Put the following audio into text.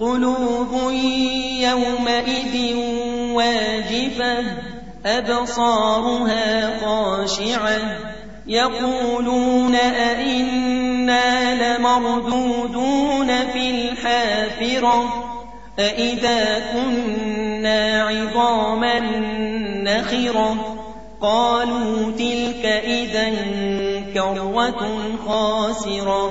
قلوب يومئذ واجفة أبصارها خاشعة. يقولون أئنا لمردودون في الحافرة؟ أئذا كنا عظاما نخرة؟ قالوا تلك إذا كروة خاسرة.